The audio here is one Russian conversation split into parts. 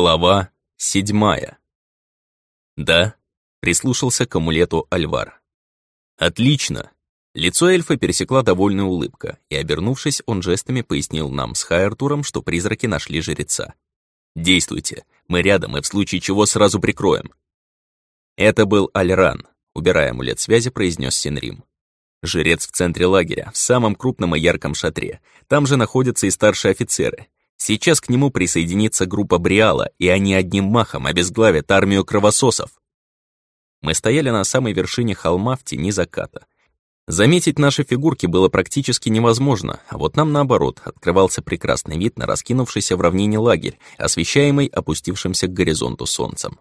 Глава седьмая. «Да?» — прислушался к амулету Альвар. «Отлично!» Лицо эльфа пересекла довольная улыбка, и, обернувшись, он жестами пояснил нам с Хайартуром, что призраки нашли жреца. «Действуйте, мы рядом и в случае чего сразу прикроем». Это был Альран, убирая амулет связи, произнес Синрим. Жрец в центре лагеря, в самом крупном и ярком шатре. Там же находятся и старшие офицеры. Сейчас к нему присоединится группа Бриала, и они одним махом обезглавят армию кровососов. Мы стояли на самой вершине холма в тени заката. Заметить наши фигурки было практически невозможно, а вот нам, наоборот, открывался прекрасный вид на раскинувшийся в равнине лагерь, освещаемый опустившимся к горизонту солнцем.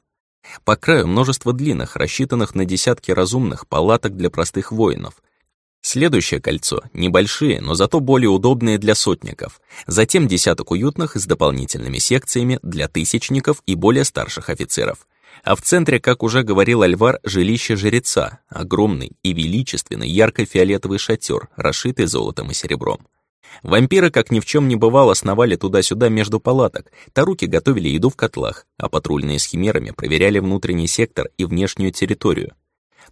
По краю множество длинных, рассчитанных на десятки разумных палаток для простых воинов, Следующее кольцо — небольшие, но зато более удобные для сотников. Затем десяток уютных с дополнительными секциями для тысячников и более старших офицеров. А в центре, как уже говорил Альвар, жилище жреца, огромный и величественный ярко-фиолетовый шатер, расшитый золотом и серебром. Вампиры, как ни в чем не бывало, сновали туда-сюда между палаток, таруки готовили еду в котлах, а патрульные с химерами проверяли внутренний сектор и внешнюю территорию.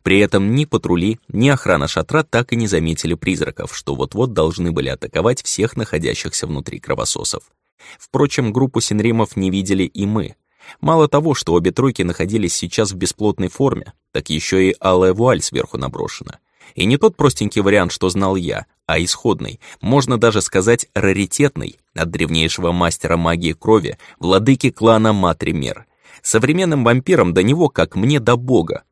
При этом ни патрули, ни охрана шатра так и не заметили призраков, что вот-вот должны были атаковать всех находящихся внутри кровососов. Впрочем, группу синримов не видели и мы. Мало того, что обе тройки находились сейчас в бесплотной форме, так еще и алая вуаль сверху наброшена. И не тот простенький вариант, что знал я, а исходный, можно даже сказать раритетный, от древнейшего мастера магии крови, владыки клана Матример. Современным вампирам до него, как мне, до бога,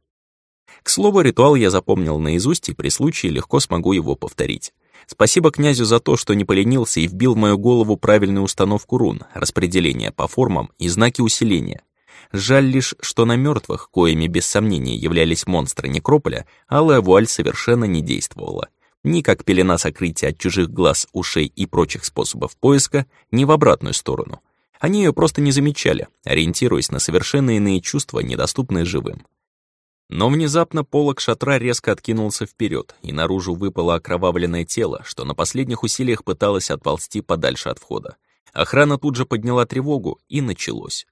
к слову, ритуал я запомнил наизусть и при случае легко смогу его повторить. Спасибо князю за то, что не поленился и вбил в мою голову правильную установку рун, распределение по формам и знаки усиления. Жаль лишь, что на мертвых, коими без сомнения являлись монстры некрополя, алая вуаль совершенно не действовала. Ни как пелена сокрытия от чужих глаз, ушей и прочих способов поиска, ни в обратную сторону. Они ее просто не замечали, ориентируясь на совершенно иные чувства, недоступные живым. Но внезапно полог шатра резко откинулся вперед, и наружу выпало окровавленное тело, что на последних усилиях пыталось отползти подальше от входа. Охрана тут же подняла тревогу, и началось.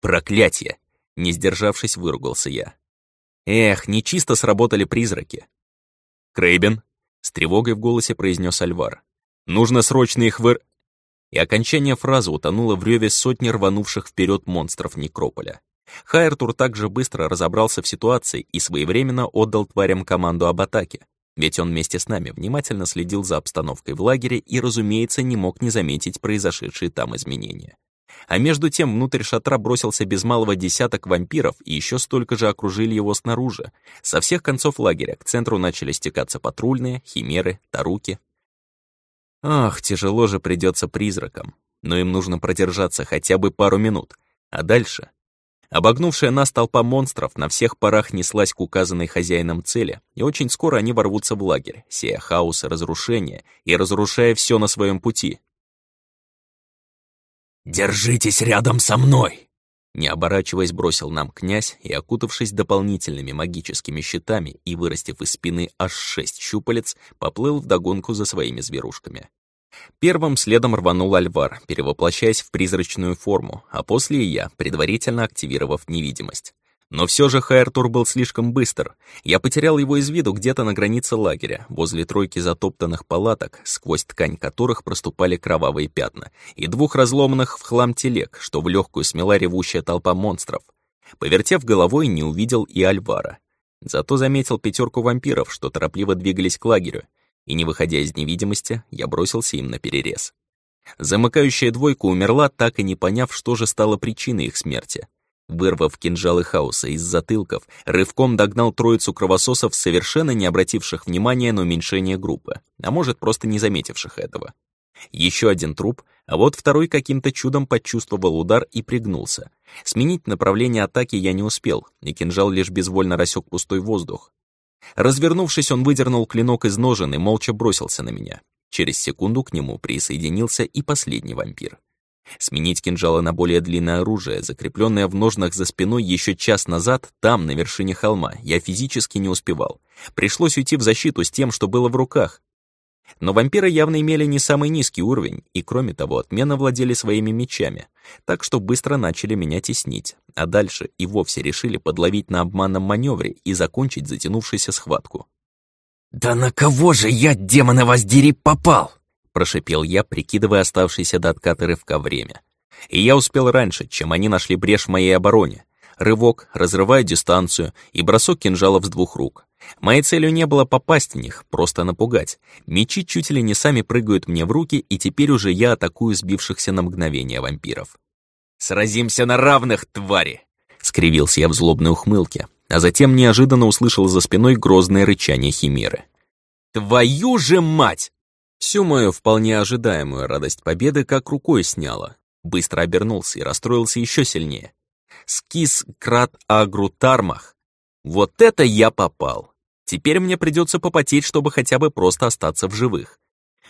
«Проклятие!» — не сдержавшись, выругался я. «Эх, нечисто сработали призраки!» «Крейбен!» — с тревогой в голосе произнес Альвар. «Нужно срочно их выр...» И окончание фразы утонуло в реве сотни рванувших вперед монстров Некрополя. Хайртур также быстро разобрался в ситуации и своевременно отдал тварям команду об атаке. Ведь он вместе с нами внимательно следил за обстановкой в лагере и, разумеется, не мог не заметить произошедшие там изменения. А между тем внутрь шатра бросился без малого десяток вампиров и еще столько же окружили его снаружи. Со всех концов лагеря к центру начали стекаться патрульные, химеры, таруки. Ах, тяжело же придется призракам, но им нужно продержаться хотя бы пару минут. А дальше Обогнувшая нас толпа монстров на всех парах неслась к указанной хозяином цели, и очень скоро они ворвутся в лагерь, сея хаос и разрушение, и разрушая все на своем пути. «Держитесь рядом со мной!» Не оборачиваясь, бросил нам князь и, окутавшись дополнительными магическими щитами и вырастив из спины аж шесть щупалец, поплыл вдогонку за своими зверушками. Первым следом рванул Альвар, перевоплощаясь в призрачную форму, а после и я, предварительно активировав невидимость. Но все же Хайртур был слишком быстр. Я потерял его из виду где-то на границе лагеря, возле тройки затоптанных палаток, сквозь ткань которых проступали кровавые пятна, и двух разломанных в хлам телег, что в легкую смела ревущая толпа монстров. Повертев головой, не увидел и Альвара. Зато заметил пятерку вампиров, что торопливо двигались к лагерю, и, не выходя из невидимости, я бросился им на перерез. Замыкающая двойка умерла, так и не поняв, что же стало причиной их смерти. Вырвав кинжалы хаоса из затылков, рывком догнал троицу кровососов, совершенно не обративших внимания на уменьшение группы, а может, просто не заметивших этого. Еще один труп, а вот второй каким-то чудом почувствовал удар и пригнулся. Сменить направление атаки я не успел, и кинжал лишь безвольно рассек пустой воздух. Развернувшись, он выдернул клинок из ножен и молча бросился на меня. Через секунду к нему присоединился и последний вампир. Сменить кинжалы на более длинное оружие, закрепленное в ножнах за спиной еще час назад, там, на вершине холма, я физически не успевал. Пришлось уйти в защиту с тем, что было в руках. Но вампиры явно имели не самый низкий уровень, и кроме того, отменно владели своими мечами, так что быстро начали меня теснить, а дальше и вовсе решили подловить на обманном маневре и закончить затянувшуюся схватку. «Да на кого же я, демона воздери, попал?» прошипел я, прикидывая оставшееся до отката рывка время. И я успел раньше, чем они нашли брешь в моей обороне. Рывок, разрывая дистанцию, и бросок кинжалов с двух рук. Моей целью не было попасть в них, просто напугать. Мечи чуть ли не сами прыгают мне в руки, и теперь уже я атакую сбившихся на мгновение вампиров. «Сразимся на равных, твари!» Скривился я в злобной ухмылке, а затем неожиданно услышал за спиной грозное рычание химеры. «Твою же мать!» Всю мою вполне ожидаемую радость победы как рукой сняло. Быстро обернулся и расстроился еще сильнее. Скис крат агру тармах. Вот это я попал. Теперь мне придется попотеть, чтобы хотя бы просто остаться в живых.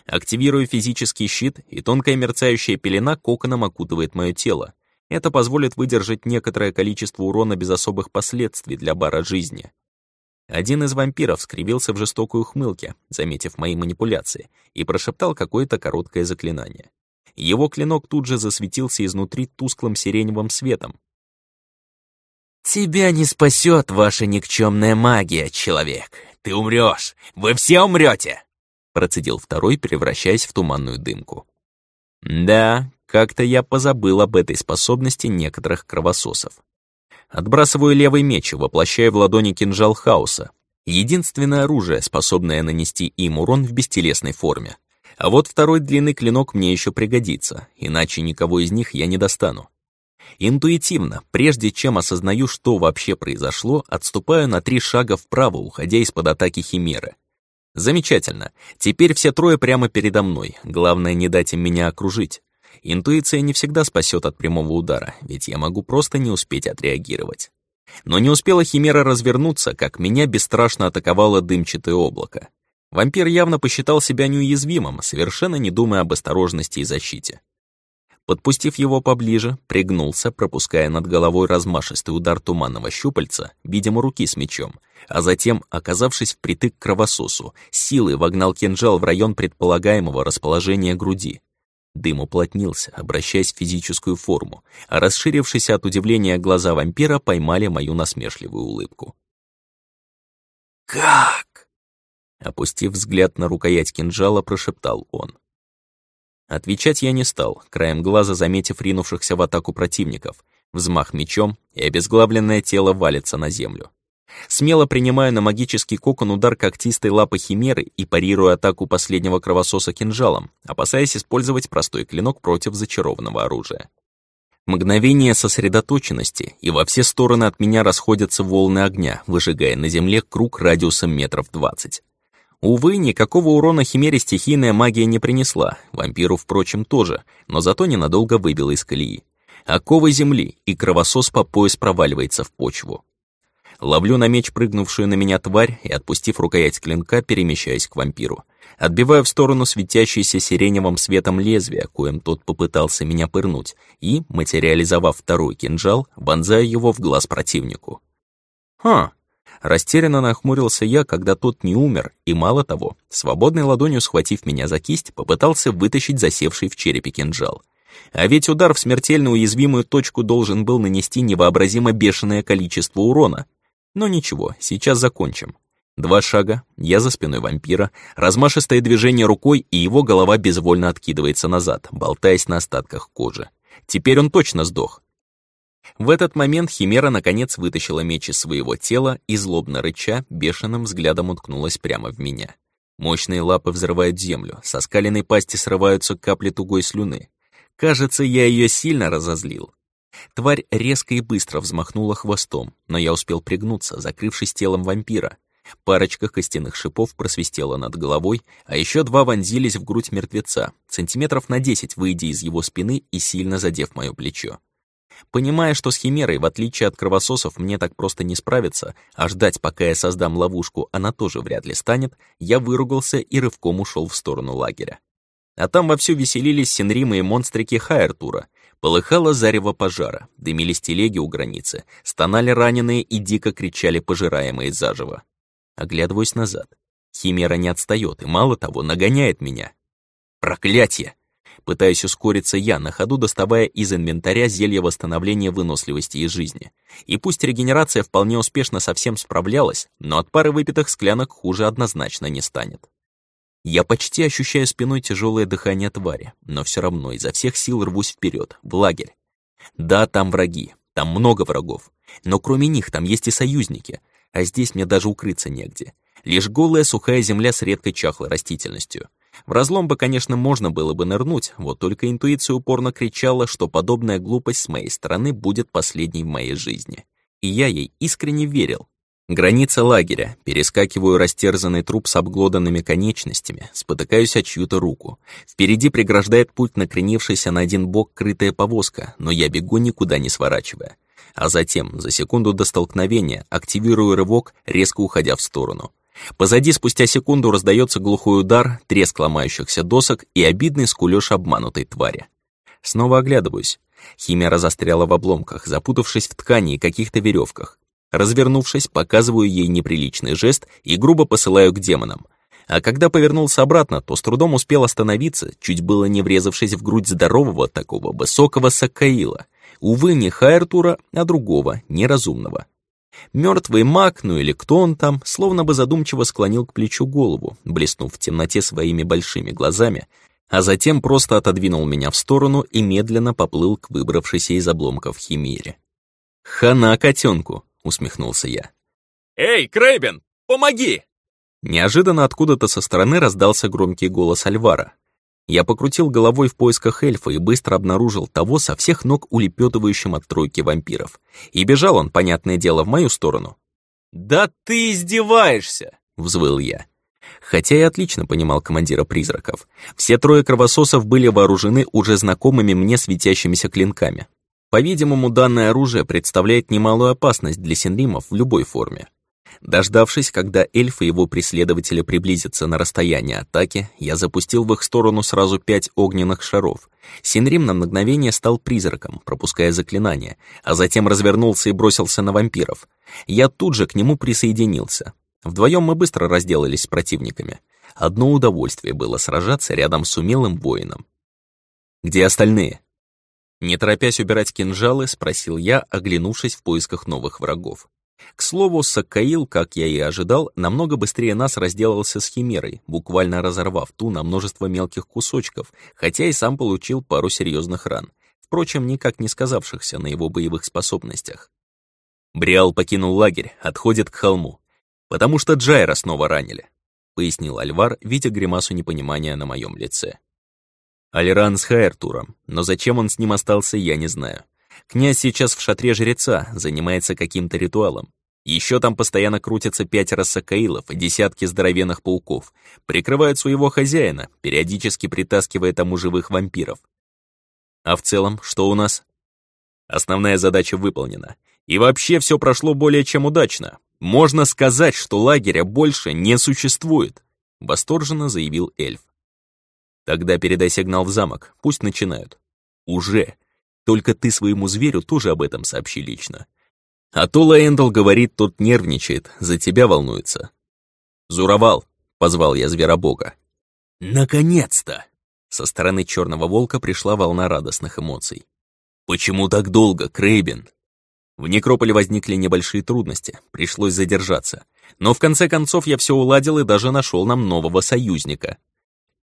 Активирую физический щит, и тонкая мерцающая пелена коконом окутывает мое тело. Это позволит выдержать некоторое количество урона без особых последствий для бара жизни. Один из вампиров скривился в жестокой ухмылке, заметив мои манипуляции, и прошептал какое-то короткое заклинание. Его клинок тут же засветился изнутри тусклым сиреневым светом. «Тебя не спасет ваша никчемная магия, человек. Ты умрешь. Вы все умрете!» Процедил второй, превращаясь в туманную дымку. Да, как-то я позабыл об этой способности некоторых кровососов. Отбрасываю левый меч, воплощая в ладони кинжал хаоса. Единственное оружие, способное нанести им урон в бестелесной форме. А вот второй длинный клинок мне еще пригодится, иначе никого из них я не достану. Интуитивно, прежде чем осознаю, что вообще произошло, отступаю на три шага вправо, уходя из-под атаки Химеры. Замечательно. Теперь все трое прямо передо мной. Главное, не дать им меня окружить. Интуиция не всегда спасет от прямого удара, ведь я могу просто не успеть отреагировать. Но не успела Химера развернуться, как меня бесстрашно атаковало дымчатое облако. Вампир явно посчитал себя неуязвимым, совершенно не думая об осторожности и защите. Подпустив его поближе, пригнулся, пропуская над головой размашистый удар туманного щупальца, видимо, руки с мечом, а затем, оказавшись впритык к кровососу, силой вогнал кинжал в район предполагаемого расположения груди. Дым уплотнился, обращаясь в физическую форму, а расширившиеся от удивления глаза вампира поймали мою насмешливую улыбку. «Как?» Опустив взгляд на рукоять кинжала, прошептал он. Отвечать я не стал, краем глаза заметив ринувшихся в атаку противников. Взмах мечом, и обезглавленное тело валится на землю. Смело принимаю на магический кокон удар когтистой лапы химеры и парирую атаку последнего кровососа кинжалом, опасаясь использовать простой клинок против зачарованного оружия. Мгновение сосредоточенности, и во все стороны от меня расходятся волны огня, выжигая на земле круг радиусом метров двадцать. Увы, никакого урона химере стихийная магия не принесла, вампиру, впрочем, тоже, но зато ненадолго выбила из колеи. Оковы земли, и кровосос по пояс проваливается в почву. Ловлю на меч прыгнувшую на меня тварь и, отпустив рукоять клинка, перемещаюсь к вампиру. Отбиваю в сторону светящийся сиреневым светом лезвия, коим тот попытался меня пырнуть, и, материализовав второй кинжал, вонзаю его в глаз противнику. «Ха!» Растерянно нахмурился я, когда тот не умер, и мало того, свободной ладонью схватив меня за кисть, попытался вытащить засевший в черепе кинжал. А ведь удар в смертельно уязвимую точку должен был нанести невообразимо бешеное количество урона, но ничего, сейчас закончим. Два шага, я за спиной вампира, размашистое движение рукой, и его голова безвольно откидывается назад, болтаясь на остатках кожи. Теперь он точно сдох. В этот момент Химера наконец вытащила меч из своего тела и, злобно рыча, бешеным взглядом уткнулась прямо в меня. Мощные лапы взрывают землю, со скаленной пасти срываются капли тугой слюны. Кажется, я ее сильно разозлил. Тварь резко и быстро взмахнула хвостом, но я успел пригнуться, закрывшись телом вампира. Парочка костяных шипов просвистела над головой, а еще два вонзились в грудь мертвеца, сантиметров на десять выйдя из его спины и сильно задев мое плечо. Понимая, что с химерой, в отличие от кровососов, мне так просто не справиться, а ждать, пока я создам ловушку, она тоже вряд ли станет, я выругался и рывком ушел в сторону лагеря. А там вовсю веселились Синрима и монстрики Хайертура, Полыхало зарево пожара, дымились телеги у границы, стонали раненые и дико кричали пожираемые заживо. Оглядываюсь назад. Химера не отстает и, мало того, нагоняет меня. Проклятье! Пытаюсь ускориться я, на ходу доставая из инвентаря зелье восстановления выносливости и жизни. И пусть регенерация вполне успешно совсем справлялась, но от пары выпитых склянок хуже однозначно не станет. Я почти ощущаю спиной тяжелое дыхание твари, но все равно изо всех сил рвусь вперед, в лагерь. Да, там враги, там много врагов, но кроме них там есть и союзники, а здесь мне даже укрыться негде. Лишь голая сухая земля с редкой чахлой растительностью. В разлом бы, конечно, можно было бы нырнуть, вот только интуиция упорно кричала, что подобная глупость с моей стороны будет последней в моей жизни. И я ей искренне верил. Граница лагеря, перескакиваю растерзанный труп с обглоданными конечностями, спотыкаюсь о чью-то руку. Впереди преграждает путь накренившаяся на один бок крытая повозка, но я бегу никуда не сворачивая. А затем, за секунду до столкновения, активирую рывок, резко уходя в сторону. Позади спустя секунду раздается глухой удар, треск ломающихся досок и обидный скулёж обманутой твари. Снова оглядываюсь. Химера застряла в обломках, запутавшись в ткани и каких-то веревках. Развернувшись, показываю ей неприличный жест и грубо посылаю к демонам. А когда повернулся обратно, то с трудом успел остановиться, чуть было не врезавшись в грудь здорового такого высокого Сакаила. Увы, не Хайртура, а другого, неразумного. Мертвый маг, ну или кто он там, словно бы задумчиво склонил к плечу голову, блеснув в темноте своими большими глазами, а затем просто отодвинул меня в сторону и медленно поплыл к выбравшейся из обломков химере. «Хана котенку!» — усмехнулся я. «Эй, Крейбен, помоги!» Неожиданно откуда-то со стороны раздался громкий голос Альвара. Я покрутил головой в поисках эльфа и быстро обнаружил того со всех ног улепетывающим от тройки вампиров. И бежал он, понятное дело, в мою сторону. «Да ты издеваешься!» — взвыл я. Хотя я отлично понимал командира призраков. Все трое кровососов были вооружены уже знакомыми мне светящимися клинками. По-видимому, данное оружие представляет немалую опасность для синримов в любой форме. Дождавшись, когда эльфы и его преследователи приблизятся на расстояние атаки, я запустил в их сторону сразу пять огненных шаров. Синрим на мгновение стал призраком, пропуская заклинание, а затем развернулся и бросился на вампиров. Я тут же к нему присоединился. Вдвоем мы быстро разделались с противниками. Одно удовольствие было сражаться рядом с умелым воином. «Где остальные?» Не торопясь убирать кинжалы, спросил я, оглянувшись в поисках новых врагов. К слову, Сакаил, как я и ожидал, намного быстрее нас разделался с Химерой, буквально разорвав ту на множество мелких кусочков, хотя и сам получил пару серьезных ран, впрочем, никак не сказавшихся на его боевых способностях. Бриал покинул лагерь, отходит к холму, потому что Джайра снова ранили, пояснил Альвар, видя гримасу непонимания на моем лице. Алиран с Хайртуром, но зачем он с ним остался, я не знаю. Князь сейчас в шатре жреца, занимается каким-то ритуалом. Еще там постоянно крутятся пятеро сакаилов и десятки здоровенных пауков. Прикрывают своего хозяина, периодически притаскивая тому живых вампиров. А в целом, что у нас? Основная задача выполнена. И вообще все прошло более чем удачно. Можно сказать, что лагеря больше не существует, восторженно заявил эльф. Тогда передай сигнал в замок, пусть начинают. Уже. Только ты своему зверю тоже об этом сообщи лично. А то Лэндл говорит, тот нервничает, за тебя волнуется. «Зуровал!» — позвал я зверобога. «Наконец-то!» Со стороны черного волка пришла волна радостных эмоций. «Почему так долго, Крейбен?» В некрополе возникли небольшие трудности, пришлось задержаться. Но в конце концов я все уладил и даже нашел нам нового союзника.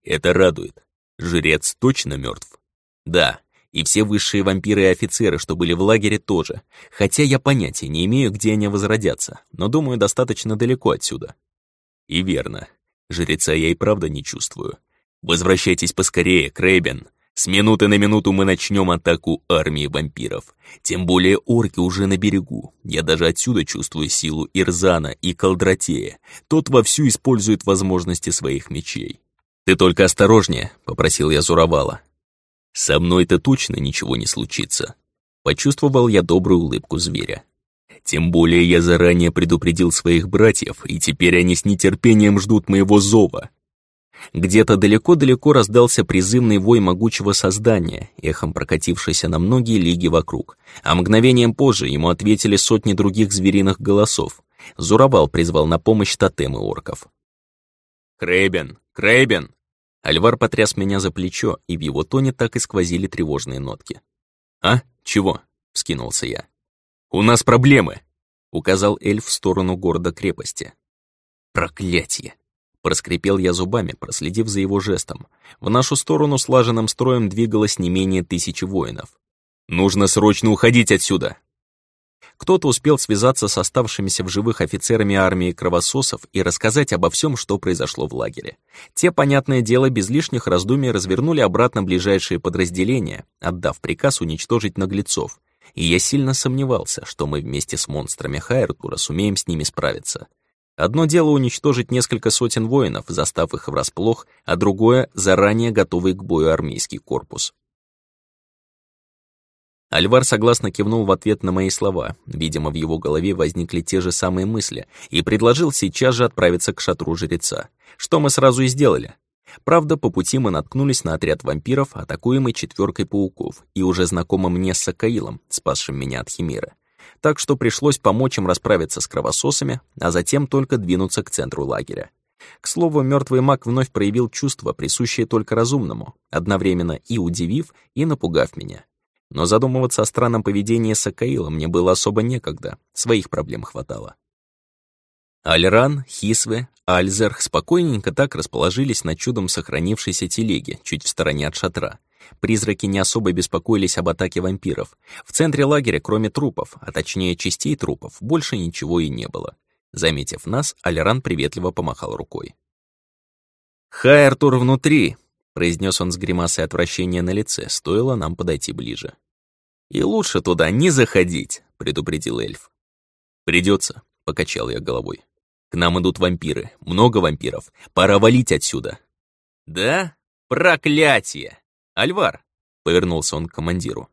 Это радует. Жрец точно мертв. Да, и все высшие вампиры и офицеры, что были в лагере, тоже. Хотя я понятия не имею, где они возродятся, но думаю, достаточно далеко отсюда. И верно. Жреца я и правда не чувствую. Возвращайтесь поскорее, Крейбен. С минуты на минуту мы начнем атаку армии вампиров. Тем более орки уже на берегу. Я даже отсюда чувствую силу Ирзана и Колдратея. Тот вовсю использует возможности своих мечей. «Ты только осторожнее», — попросил я Зуровала. Со мной-то точно ничего не случится. Почувствовал я добрую улыбку зверя. Тем более я заранее предупредил своих братьев, и теперь они с нетерпением ждут моего зова. Где-то далеко-далеко раздался призывный вой могучего создания, эхом прокатившийся на многие лиги вокруг, а мгновением позже ему ответили сотни других звериных голосов. Зурабал призвал на помощь тотемы орков. Крейбен! Крейбен!» Альвар потряс меня за плечо, и в его тоне так и сквозили тревожные нотки. «А? Чего?» — вскинулся я. «У нас проблемы!» — указал эльф в сторону города-крепости. «Проклятие!» — проскрипел я зубами, проследив за его жестом. В нашу сторону слаженным строем двигалось не менее тысячи воинов. «Нужно срочно уходить отсюда!» Кто-то успел связаться с оставшимися в живых офицерами армии кровососов и рассказать обо всем, что произошло в лагере. Те, понятное дело, без лишних раздумий развернули обратно ближайшие подразделения, отдав приказ уничтожить наглецов. И я сильно сомневался, что мы вместе с монстрами Хайртура сумеем с ними справиться. Одно дело уничтожить несколько сотен воинов, застав их врасплох, а другое — заранее готовый к бою армейский корпус. Альвар согласно кивнул в ответ на мои слова. Видимо, в его голове возникли те же самые мысли и предложил сейчас же отправиться к шатру жреца. Что мы сразу и сделали. Правда, по пути мы наткнулись на отряд вампиров, атакуемый четверкой пауков, и уже знакомым мне с Сакаилом, спасшим меня от химеры. Так что пришлось помочь им расправиться с кровососами, а затем только двинуться к центру лагеря. К слову, мертвый маг вновь проявил чувство, присущее только разумному, одновременно и удивив, и напугав меня. Но задумываться о странном поведении Сакаила мне было особо некогда, своих проблем хватало. Альран, Хисве, Альзерх спокойненько так расположились на чудом сохранившейся телеге, чуть в стороне от шатра. Призраки не особо беспокоились об атаке вампиров. В центре лагеря, кроме трупов, а точнее частей трупов, больше ничего и не было. Заметив нас, Альран приветливо помахал рукой. «Хайртур внутри!» произнес он с гримасой отвращения на лице, стоило нам подойти ближе. «И лучше туда не заходить», — предупредил эльф. «Придется», — покачал я головой. «К нам идут вампиры, много вампиров. Пора валить отсюда». «Да? Проклятие! Альвар!» — повернулся он к командиру.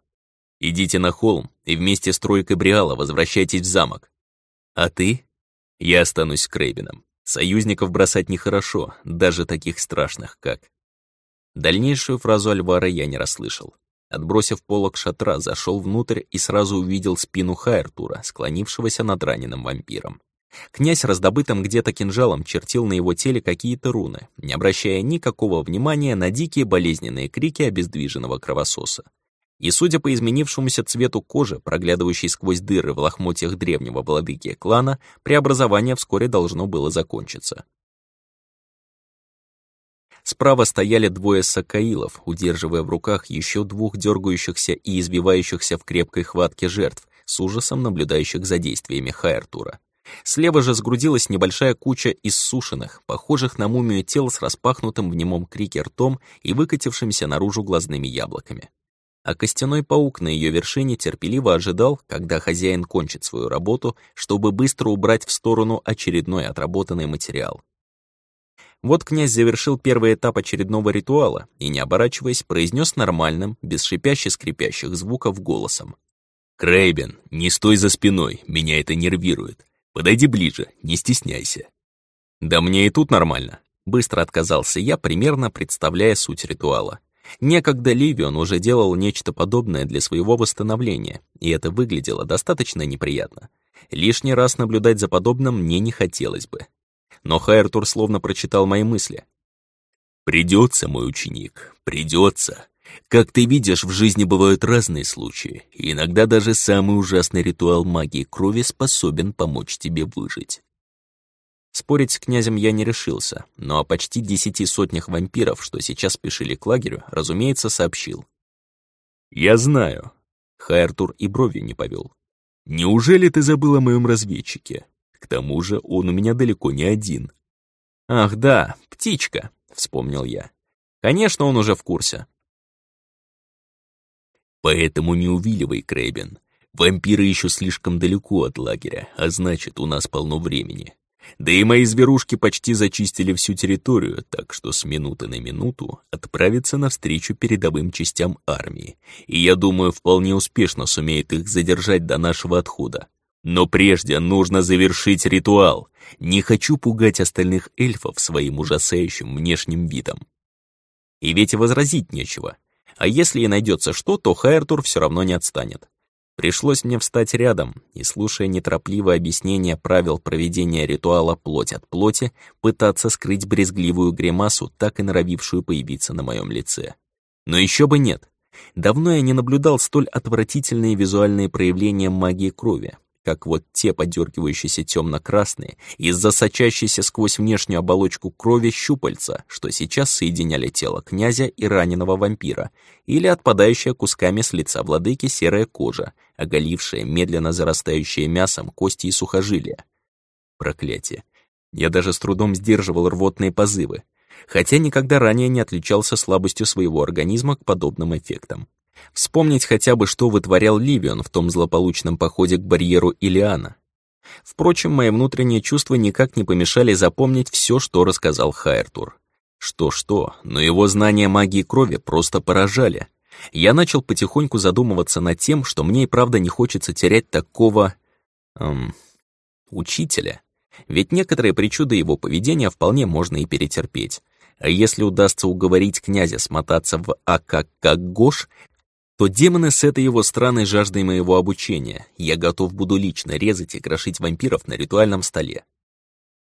«Идите на холм и вместе с тройкой Бриала возвращайтесь в замок. А ты?» «Я останусь с Крейбином. Союзников бросать нехорошо, даже таких страшных, как...» Дальнейшую фразу Альвара я не расслышал. Отбросив полок шатра, зашел внутрь и сразу увидел спину Хайртура, склонившегося над раненым вампиром. Князь раздобытым где-то кинжалом чертил на его теле какие-то руны, не обращая никакого внимания на дикие болезненные крики обездвиженного кровососа. И, судя по изменившемуся цвету кожи, проглядывающей сквозь дыры в лохмотьях древнего владыки клана, преобразование вскоре должно было закончиться. Справа стояли двое сакаилов, удерживая в руках еще двух дергающихся и избивающихся в крепкой хватке жертв, с ужасом наблюдающих за действиями Хайртура. Слева же сгрудилась небольшая куча иссушенных, похожих на мумию тел с распахнутым в немом крике ртом и выкатившимся наружу глазными яблоками. А костяной паук на ее вершине терпеливо ожидал, когда хозяин кончит свою работу, чтобы быстро убрать в сторону очередной отработанный материал. Вот князь завершил первый этап очередного ритуала и, не оборачиваясь, произнес нормальным, без шипящих-скрипящих звуков голосом. «Крейбен, не стой за спиной, меня это нервирует. Подойди ближе, не стесняйся». «Да мне и тут нормально», — быстро отказался я, примерно представляя суть ритуала. Некогда Ливион уже делал нечто подобное для своего восстановления, и это выглядело достаточно неприятно. Лишний раз наблюдать за подобным мне не хотелось бы но Хайртур словно прочитал мои мысли. «Придется, мой ученик, придется. Как ты видишь, в жизни бывают разные случаи, и иногда даже самый ужасный ритуал магии крови способен помочь тебе выжить». Спорить с князем я не решился, но о почти десяти сотнях вампиров, что сейчас спешили к лагерю, разумеется, сообщил. «Я знаю». Хайртур и бровью не повел. «Неужели ты забыл о моем разведчике? К тому же он у меня далеко не один. «Ах да, птичка», — вспомнил я. «Конечно, он уже в курсе». «Поэтому не увиливай, Крэбин. Вампиры еще слишком далеко от лагеря, а значит, у нас полно времени. Да и мои зверушки почти зачистили всю территорию, так что с минуты на минуту отправятся навстречу передовым частям армии, и я думаю, вполне успешно сумеет их задержать до нашего отхода. Но прежде нужно завершить ритуал. Не хочу пугать остальных эльфов своим ужасающим внешним видом. И ведь возразить нечего. А если и найдется что, то Хайртур все равно не отстанет. Пришлось мне встать рядом и, слушая неторопливое объяснение правил проведения ритуала плоть от плоти, пытаться скрыть брезгливую гримасу, так и норовившую появиться на моем лице. Но еще бы нет. Давно я не наблюдал столь отвратительные визуальные проявления магии крови, как вот те подергивающиеся темно-красные, из-за сочащейся сквозь внешнюю оболочку крови щупальца, что сейчас соединяли тело князя и раненого вампира, или отпадающая кусками с лица владыки серая кожа, оголившая медленно зарастающее мясом кости и сухожилия. Проклятие. Я даже с трудом сдерживал рвотные позывы, хотя никогда ранее не отличался слабостью своего организма к подобным эффектам. Вспомнить хотя бы, что вытворял Ливион в том злополучном походе к барьеру Илиана. Впрочем, мои внутренние чувства никак не помешали запомнить все, что рассказал Хайртур. Что-что, но его знания магии крови просто поражали. Я начал потихоньку задумываться над тем, что мне и правда не хочется терять такого... Эм, учителя. Ведь некоторые причуды его поведения вполне можно и перетерпеть. А если удастся уговорить князя смотаться в Акакагош, то демоны с этой его странной жаждой моего обучения я готов буду лично резать и крошить вампиров на ритуальном столе.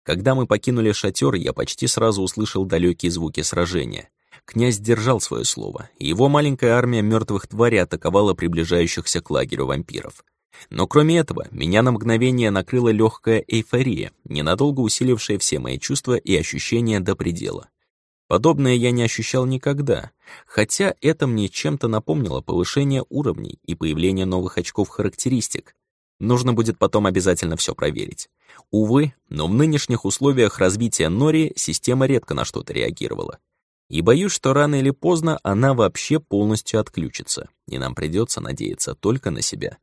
Когда мы покинули шатер, я почти сразу услышал далекие звуки сражения. Князь держал свое слово, и его маленькая армия мертвых тварей атаковала приближающихся к лагерю вампиров. Но кроме этого, меня на мгновение накрыла легкая эйфория, ненадолго усилившая все мои чувства и ощущения до предела. Подобное я не ощущал никогда, хотя это мне чем-то напомнило повышение уровней и появление новых очков характеристик. Нужно будет потом обязательно все проверить. Увы, но в нынешних условиях развития Нори система редко на что-то реагировала. И боюсь, что рано или поздно она вообще полностью отключится, и нам придется надеяться только на себя.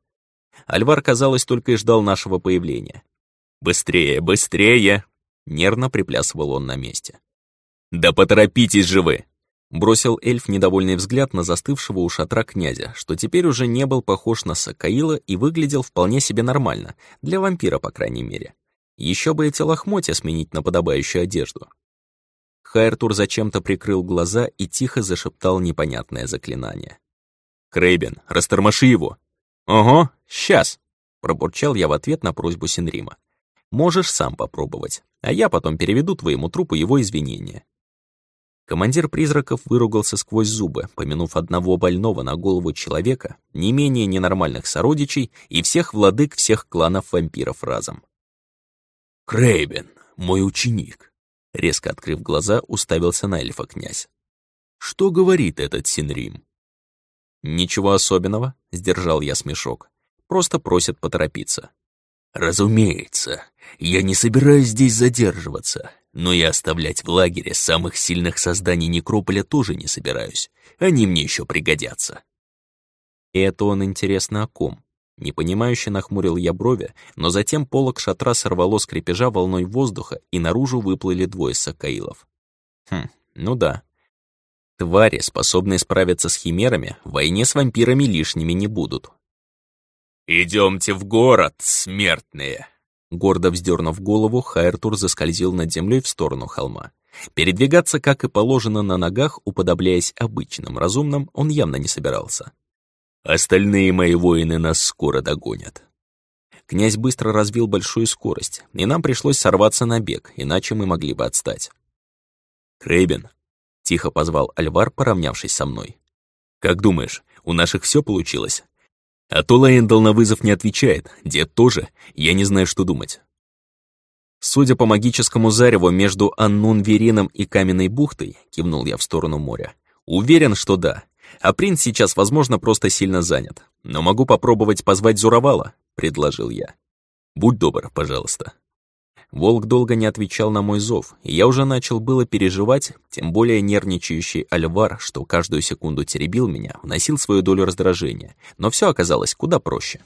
Альвар, казалось, только и ждал нашего появления. «Быстрее, быстрее!» Нервно приплясывал он на месте. «Да поторопитесь же вы!» Бросил эльф недовольный взгляд на застывшего у шатра князя, что теперь уже не был похож на Сакаила и выглядел вполне себе нормально, для вампира, по крайней мере. Еще бы эти лохмотья сменить на подобающую одежду. Хайртур зачем-то прикрыл глаза и тихо зашептал непонятное заклинание. «Крейбен, растормоши его!» «Ого, сейчас!» — пробурчал я в ответ на просьбу Синрима. «Можешь сам попробовать, а я потом переведу твоему трупу его извинения». Командир призраков выругался сквозь зубы, помянув одного больного на голову человека, не менее ненормальных сородичей и всех владык всех кланов вампиров разом. «Крейбен, мой ученик», — резко открыв глаза, уставился на эльфа князь. «Что говорит этот Синрим?» «Ничего особенного», — сдержал я смешок. «Просто просит поторопиться». «Разумеется, я не собираюсь здесь задерживаться. Но и оставлять в лагере самых сильных созданий Некрополя тоже не собираюсь. Они мне еще пригодятся. Это он интересно о ком? Непонимающе нахмурил я брови, но затем полок шатра сорвало с крепежа волной воздуха, и наружу выплыли двое сакаилов. Хм, ну да. Твари, способные справиться с химерами, в войне с вампирами лишними не будут. «Идемте в город, смертные!» Гордо вздернув голову, Хайртур заскользил над землей в сторону холма. Передвигаться, как и положено, на ногах, уподобляясь обычным разумным, он явно не собирался. «Остальные мои воины нас скоро догонят». Князь быстро развил большую скорость, и нам пришлось сорваться на бег, иначе мы могли бы отстать. «Крейбен», — тихо позвал Альвар, поравнявшись со мной. «Как думаешь, у наших все получилось?» А то Лэйндал на вызов не отвечает, дед тоже, я не знаю, что думать. Судя по магическому зареву между Аннун-Верином и Каменной бухтой, кивнул я в сторону моря, уверен, что да. А принц сейчас, возможно, просто сильно занят. Но могу попробовать позвать Зуровала, предложил я. Будь добр, пожалуйста. Волк долго не отвечал на мой зов, и я уже начал было переживать, тем более нервничающий Альвар, что каждую секунду теребил меня, вносил свою долю раздражения, но все оказалось куда проще.